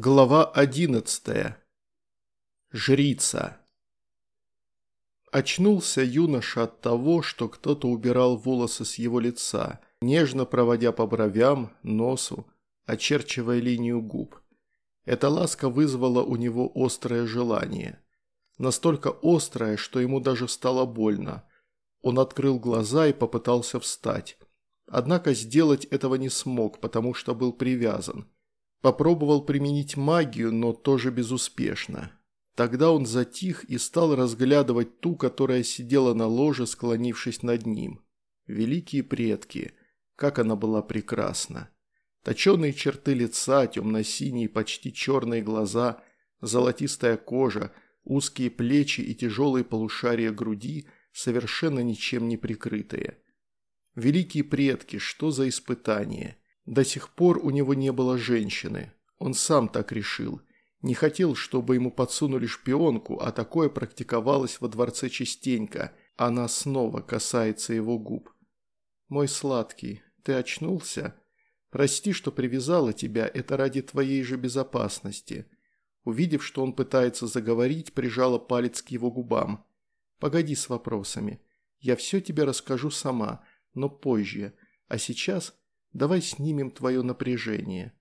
Глава одиннадцатая. Жрица. Очнулся юноша от того, что кто-то убирал волосы с его лица, нежно проводя по бровям, носу, очерчивая линию губ. Эта ласка вызвала у него острое желание. Настолько острое, что ему даже стало больно. Он открыл глаза и попытался встать. Однако сделать этого не смог, потому что был привязан – Попробовал применить магию, но тоже безуспешно. Тогда он затих и стал разглядывать ту, которая сидела на ложе, склонившись над ним. Великие предки, как она была прекрасна. Точеные черты лица, темно-синие, почти черные глаза, золотистая кожа, узкие плечи и тяжелые полушария груди, совершенно ничем не прикрытые. Великие предки, что за испытание – до сих пор у него не было женщины. Он сам так решил. Не хотел, чтобы ему подсунули шпионку, а такое практиковалось во дворце частенько. Она снова касается его губ. «Мой сладкий, ты очнулся? Прости, что привязала тебя, это ради твоей же безопасности». Увидев, что он пытается заговорить, прижала палец к его губам. «Погоди с вопросами. Я все тебе расскажу сама, но позже. А сейчас Давай снимем твое напряжение».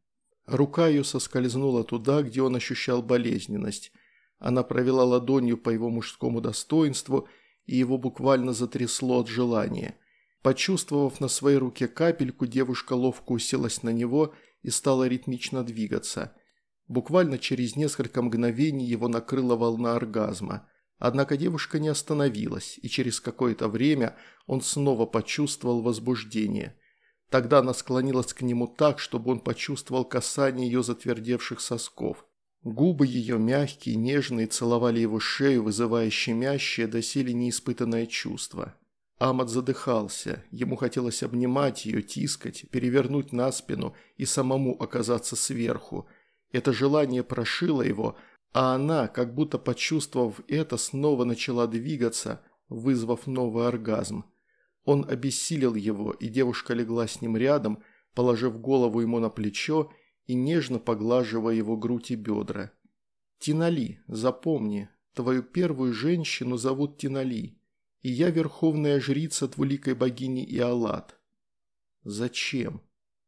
Рука ее соскользнула туда, где он ощущал болезненность. Она провела ладонью по его мужскому достоинству, и его буквально затрясло от желания. Почувствовав на своей руке капельку, девушка ловко уселась на него и стала ритмично двигаться. Буквально через несколько мгновений его накрыла волна оргазма. Однако девушка не остановилась, и через какое-то время он снова почувствовал возбуждение – Тогда она склонилась к нему так, чтобы он почувствовал касание ее затвердевших сосков. Губы ее, мягкие, нежные, целовали его шею, вызывая щемящее, доселе неиспытанное чувство. Амат задыхался, ему хотелось обнимать ее, тискать, перевернуть на спину и самому оказаться сверху. Это желание прошило его, а она, как будто почувствовав это, снова начала двигаться, вызвав новый оргазм. Он обессилил его, и девушка легла с ним рядом, положив голову ему на плечо и нежно поглаживая его грудь и бедра. «Тинали, запомни, твою первую женщину зовут Тинали, и я верховная жрица двуликой богини Иолат». «Зачем?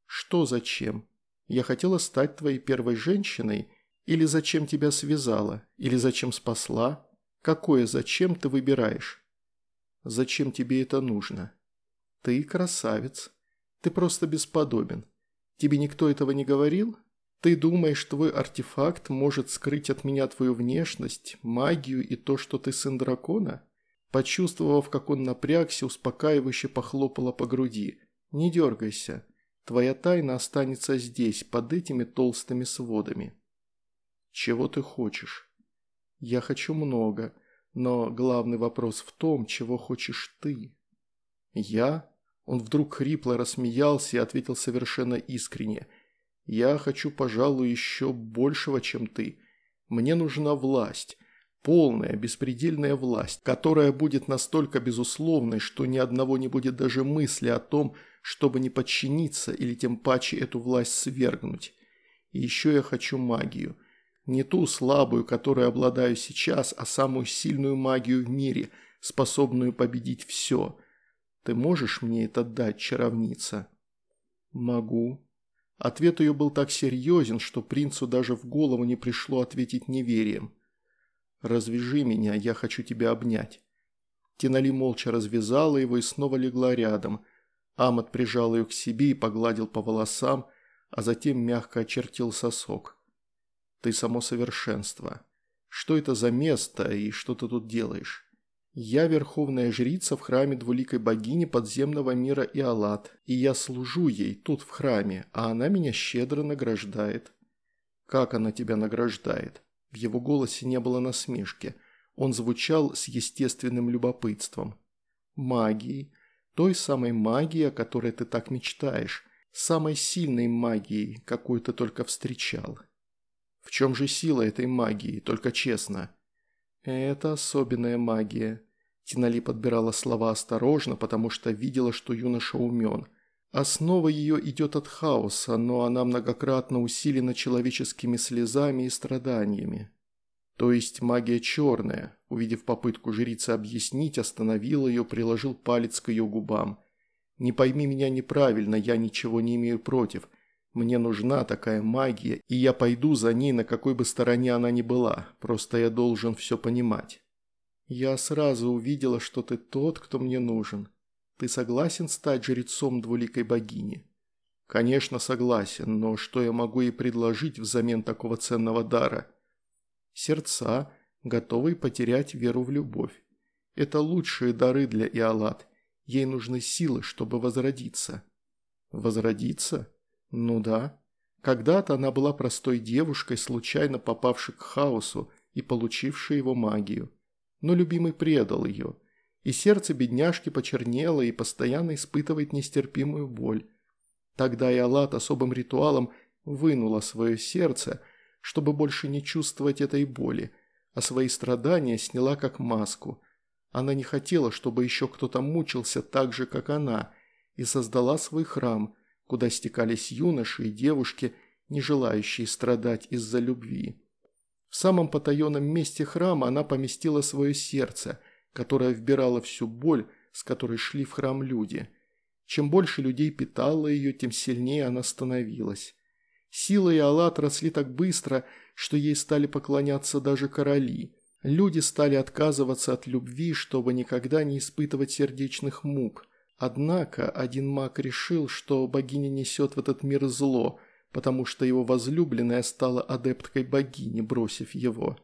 Что зачем? Я хотела стать твоей первой женщиной, или зачем тебя связала, или зачем спасла? Какое зачем ты выбираешь?» Зачем тебе это нужно? Ты красавец. Ты просто бесподобен. Тебе никто этого не говорил? Ты думаешь, твой артефакт может скрыть от меня твою внешность, магию и то, что ты сын дракона? Почувствовав, как он напрягся, успокаивающе похлопала по груди. Не дергайся. Твоя тайна останется здесь, под этими толстыми сводами. Чего ты хочешь? Я хочу много. Но главный вопрос в том, чего хочешь ты. Я? Он вдруг хрипло рассмеялся и ответил совершенно искренне. Я хочу, пожалуй, еще большего, чем ты. Мне нужна власть. Полная, беспредельная власть, которая будет настолько безусловной, что ни одного не будет даже мысли о том, чтобы не подчиниться или тем паче эту власть свергнуть. И еще я хочу магию – не ту слабую, которой обладаю сейчас, а самую сильную магию в мире, способную победить все. Ты можешь мне это дать, чаровница?» «Могу». Ответ ее был так серьезен, что принцу даже в голову не пришло ответить неверием. «Развяжи меня, я хочу тебя обнять». Тинали молча развязала его и снова легла рядом. Амат прижал ее к себе и погладил по волосам, а затем мягко очертил сосок. Ты само совершенство. Что это за место и что ты тут делаешь? Я верховная жрица в храме двуликой богини подземного мира Иолат, и я служу ей тут в храме, а она меня щедро награждает. Как она тебя награждает? В его голосе не было насмешки. Он звучал с естественным любопытством. Магией. Той самой магией, о которой ты так мечтаешь. Самой сильной магией, какую ты только встречал. В чем же сила этой магии, только честно? Это особенная магия. Тинали подбирала слова осторожно, потому что видела, что юноша умен. Основа ее идет от хаоса, но она многократно усилена человеческими слезами и страданиями. То есть магия черная, увидев попытку жрицы объяснить, остановил ее, приложил палец к ее губам. «Не пойми меня неправильно, я ничего не имею против. Мне нужна такая магия, и я пойду за ней, на какой бы стороне она ни была, просто я должен все понимать». «Я сразу увидела, что ты тот, кто мне нужен», ты согласен стать жрецом двуликой богини?» «Конечно, согласен, но что я могу ей предложить взамен такого ценного дара?» «Сердца, готовые потерять веру в любовь. Это лучшие дары для Иолат. Ей нужны силы, чтобы возродиться». «Возродиться? Ну да. Когда-то она была простой девушкой, случайно попавшей к хаосу и получившей его магию. Но любимый предал ее» и сердце бедняжки почернело и постоянно испытывает нестерпимую боль. Тогда и Аллат особым ритуалом вынула свое сердце, чтобы больше не чувствовать этой боли, а свои страдания сняла как маску. Она не хотела, чтобы еще кто-то мучился так же, как она, и создала свой храм, куда стекались юноши и девушки, не желающие страдать из-за любви. В самом потаенном месте храма она поместила свое сердце – которая вбирала всю боль, с которой шли в храм люди. Чем больше людей питало ее, тем сильнее она становилась. Сила и Аллат росли так быстро, что ей стали поклоняться даже короли. Люди стали отказываться от любви, чтобы никогда не испытывать сердечных мук. Однако один маг решил, что богиня несет в этот мир зло, потому что его возлюбленная стала адепткой богини, бросив его.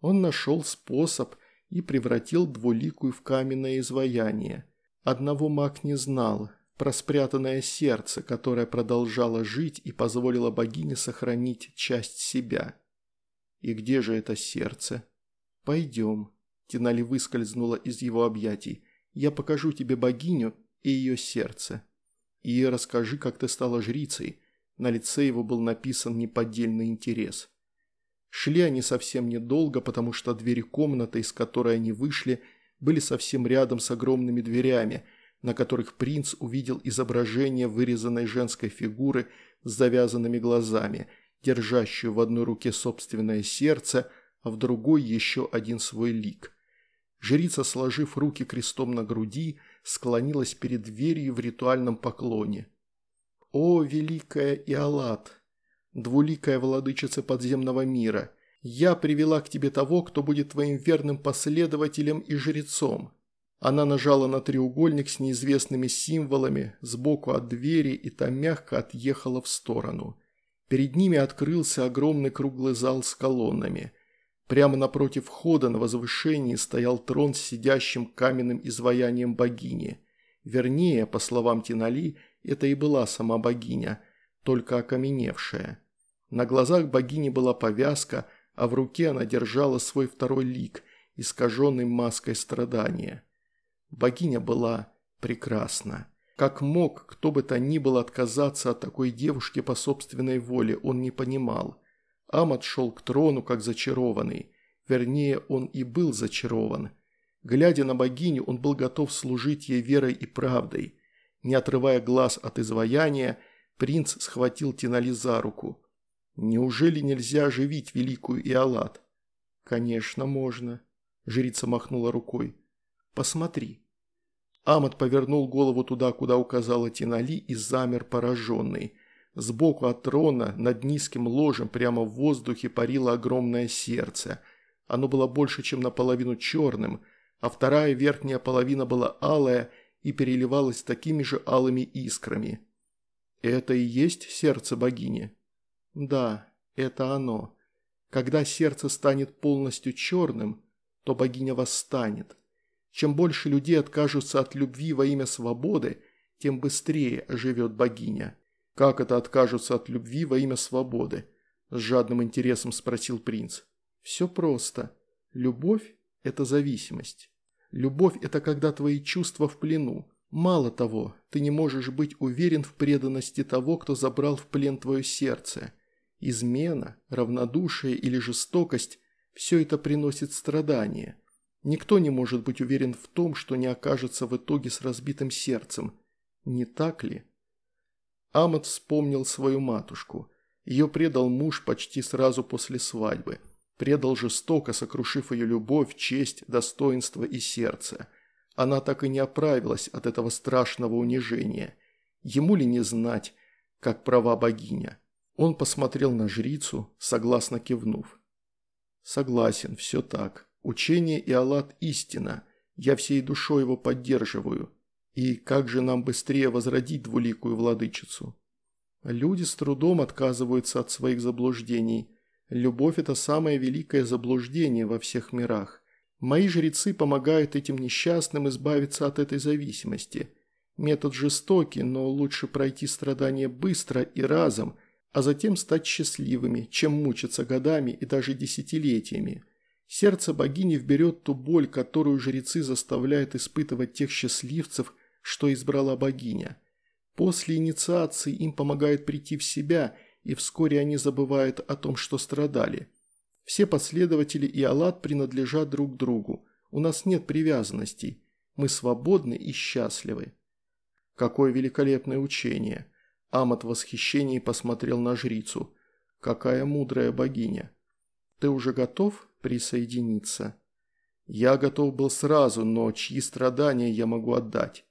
Он нашел способ – и превратил двуликую в каменное изваяние. Одного маг не знал, про спрятанное сердце, которое продолжало жить и позволило богине сохранить часть себя. И где же это сердце? Пойдем. Тинали выскользнула из его объятий. Я покажу тебе богиню и ее сердце. И расскажи, как ты стала жрицей. На лице его был написан неподдельный интерес. Шли они совсем недолго, потому что двери комнаты, из которой они вышли, были совсем рядом с огромными дверями, на которых принц увидел изображение вырезанной женской фигуры с завязанными глазами, держащую в одной руке собственное сердце, а в другой еще один свой лик. Жрица, сложив руки крестом на груди, склонилась перед дверью в ритуальном поклоне. «О, великая Иолат!» двуликая владычица подземного мира, я привела к тебе того, кто будет твоим верным последователем и жрецом». Она нажала на треугольник с неизвестными символами сбоку от двери и там мягко отъехала в сторону. Перед ними открылся огромный круглый зал с колоннами. Прямо напротив входа на возвышении стоял трон с сидящим каменным изваянием богини. Вернее, по словам Тинали, это и была сама богиня, только окаменевшая. На глазах богини была повязка, а в руке она держала свой второй лик, искаженный маской страдания. Богиня была прекрасна. Как мог кто бы то ни было отказаться от такой девушки по собственной воле, он не понимал. Амат шел к трону, как зачарованный. Вернее, он и был зачарован. Глядя на богиню, он был готов служить ей верой и правдой. Не отрывая глаз от изваяния, принц схватил Тинали за руку. Неужели нельзя оживить великую Иолат? Конечно, можно. Жрица махнула рукой. Посмотри. Амат повернул голову туда, куда указала Тинали, и замер пораженный. Сбоку от трона, над низким ложем, прямо в воздухе парило огромное сердце. Оно было больше, чем наполовину черным, а вторая верхняя половина была алая и переливалась такими же алыми искрами. Это и есть сердце богини? Да, это оно. Когда сердце станет полностью черным, то богиня восстанет. Чем больше людей откажутся от любви во имя свободы, тем быстрее оживет богиня. Как это откажутся от любви во имя свободы? С жадным интересом спросил принц. Все просто. Любовь – это зависимость. Любовь – это когда твои чувства в плену. Мало того, ты не можешь быть уверен в преданности того, кто забрал в плен твое сердце – Измена, равнодушие или жестокость – все это приносит страдания. Никто не может быть уверен в том, что не окажется в итоге с разбитым сердцем. Не так ли? Амат вспомнил свою матушку. Ее предал муж почти сразу после свадьбы. Предал жестоко, сокрушив ее любовь, честь, достоинство и сердце. Она так и не оправилась от этого страшного унижения. Ему ли не знать, как права богиня? Он посмотрел на жрицу, согласно кивнув. «Согласен, все так. Учение и Аллат – истина. Я всей душой его поддерживаю. И как же нам быстрее возродить двуликую владычицу?» Люди с трудом отказываются от своих заблуждений. Любовь – это самое великое заблуждение во всех мирах. Мои жрецы помогают этим несчастным избавиться от этой зависимости. Метод жестокий, но лучше пройти страдания быстро и разом, а затем стать счастливыми, чем мучиться годами и даже десятилетиями. Сердце богини вберет ту боль, которую жрецы заставляют испытывать тех счастливцев, что избрала богиня. После инициации им помогает прийти в себя, и вскоре они забывают о том, что страдали. Все последователи и Аллат принадлежат друг другу. У нас нет привязанностей. Мы свободны и счастливы. Какое великолепное учение. Амат в восхищении посмотрел на жрицу. Какая мудрая богиня. Ты уже готов присоединиться? Я готов был сразу, но чьи страдания я могу отдать?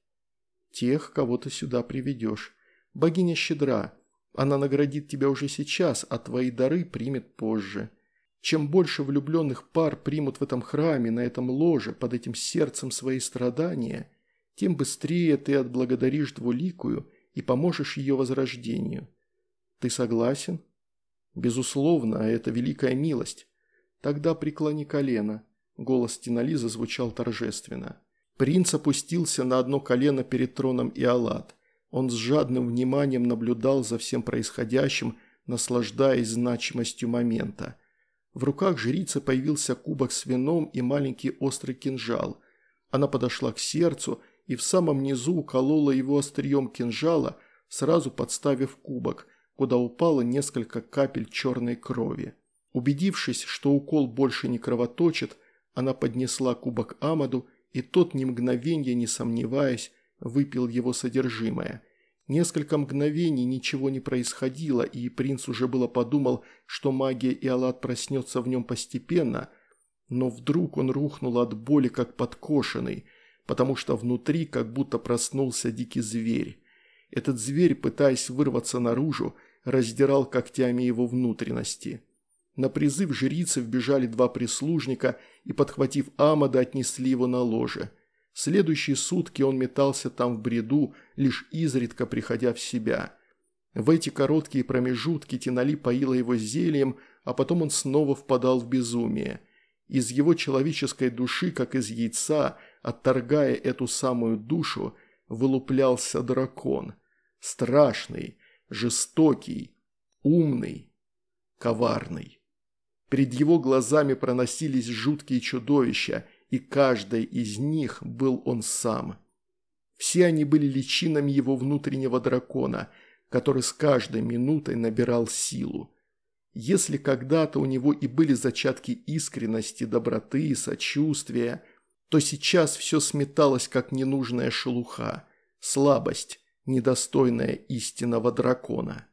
Тех, кого ты сюда приведешь. Богиня щедра. Она наградит тебя уже сейчас, а твои дары примет позже. Чем больше влюбленных пар примут в этом храме, на этом ложе, под этим сердцем свои страдания, тем быстрее ты отблагодаришь двуликую и поможешь ее возрождению. Ты согласен? Безусловно, это великая милость. Тогда преклони колено. Голос Тинали зазвучал торжественно. Принц опустился на одно колено перед троном Иолат. Он с жадным вниманием наблюдал за всем происходящим, наслаждаясь значимостью момента – в руках жрицы появился кубок с вином и маленький острый кинжал. Она подошла к сердцу и в самом низу уколола его острием кинжала, сразу подставив кубок, куда упало несколько капель черной крови. Убедившись, что укол больше не кровоточит, она поднесла кубок Амаду, и тот, ни мгновенья не сомневаясь, выпил его содержимое – Несколько мгновений ничего не происходило, и принц уже было подумал, что магия Иолат проснется в нем постепенно, но вдруг он рухнул от боли, как подкошенный, потому что внутри как будто проснулся дикий зверь. Этот зверь, пытаясь вырваться наружу, раздирал когтями его внутренности. На призыв жрицы вбежали два прислужника и, подхватив Амада, отнесли его на ложе – Следующие сутки он метался там в бреду, лишь изредка приходя в себя. В эти короткие промежутки Тинали поила его зельем, а потом он снова впадал в безумие. Из его человеческой души, как из яйца, отторгая эту самую душу, вылуплялся дракон. Страшный, жестокий, умный, коварный. Перед его глазами проносились жуткие чудовища – и каждой из них был он сам. Все они были личинами его внутреннего дракона, который с каждой минутой набирал силу. Если когда-то у него и были зачатки искренности, доброты, сочувствия, то сейчас все сметалось, как ненужная шелуха, слабость, недостойная истинного дракона.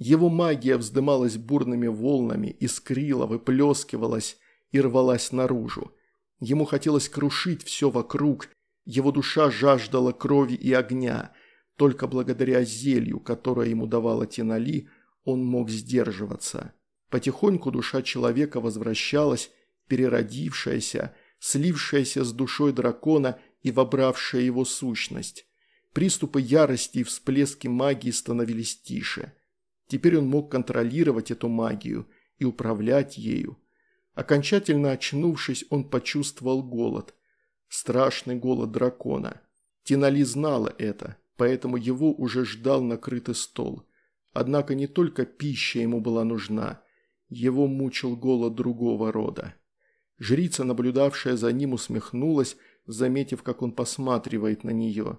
Его магия вздымалась бурными волнами, искрила, выплескивалась и рвалась наружу. Ему хотелось крушить все вокруг, его душа жаждала крови и огня. Только благодаря зелью, которое ему давала Тинали, он мог сдерживаться. Потихоньку душа человека возвращалась, переродившаяся, слившаяся с душой дракона и вобравшая его сущность. Приступы ярости и всплески магии становились тише. Теперь он мог контролировать эту магию и управлять ею. Окончательно очнувшись, он почувствовал голод. Страшный голод дракона. Тинали знала это, поэтому его уже ждал накрытый стол. Однако не только пища ему была нужна, его мучил голод другого рода. Жрица, наблюдавшая за ним, усмехнулась, заметив, как он посматривает на нее.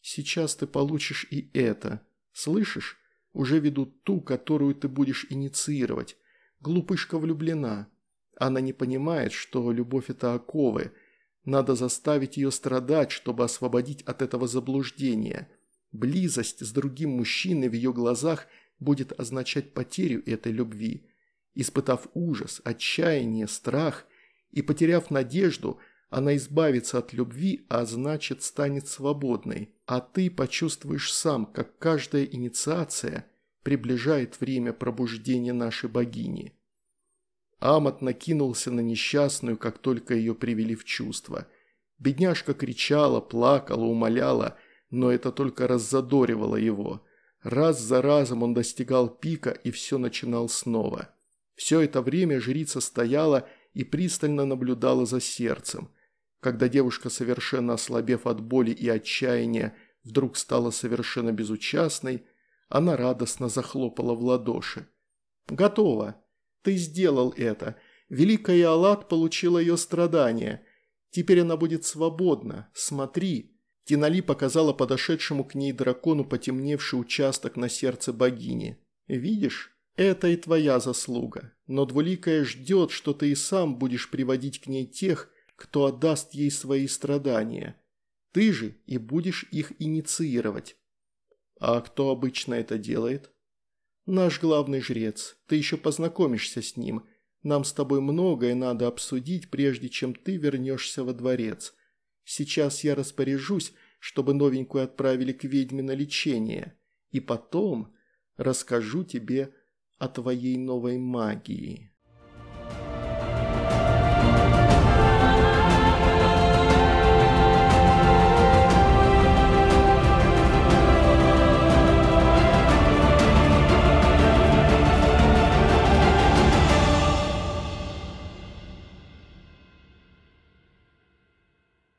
«Сейчас ты получишь и это. Слышишь? Уже ведут ту, которую ты будешь инициировать. Глупышка влюблена. Она не понимает, что любовь – это оковы. Надо заставить ее страдать, чтобы освободить от этого заблуждения. Близость с другим мужчиной в ее глазах будет означать потерю этой любви. Испытав ужас, отчаяние, страх и потеряв надежду, она избавится от любви, а значит станет свободной. А ты почувствуешь сам, как каждая инициация приближает время пробуждения нашей богини. Амат накинулся на несчастную, как только ее привели в чувство. Бедняжка кричала, плакала, умоляла, но это только раззадоривало его. Раз за разом он достигал пика и все начинал снова. Все это время жрица стояла и пристально наблюдала за сердцем. Когда девушка, совершенно ослабев от боли и отчаяния, вдруг стала совершенно безучастной, она радостно захлопала в ладоши. «Готово!» Ты сделал это. Великая Аллат получила ее страдания. Теперь она будет свободна. Смотри». Тинали показала подошедшему к ней дракону потемневший участок на сердце богини. «Видишь? Это и твоя заслуга. Но Двуликая ждет, что ты и сам будешь приводить к ней тех, кто отдаст ей свои страдания. Ты же и будешь их инициировать». «А кто обычно это делает?» «Наш главный жрец. Ты еще познакомишься с ним. Нам с тобой многое надо обсудить, прежде чем ты вернешься во дворец. Сейчас я распоряжусь, чтобы новенькую отправили к ведьме на лечение. И потом расскажу тебе о твоей новой магии».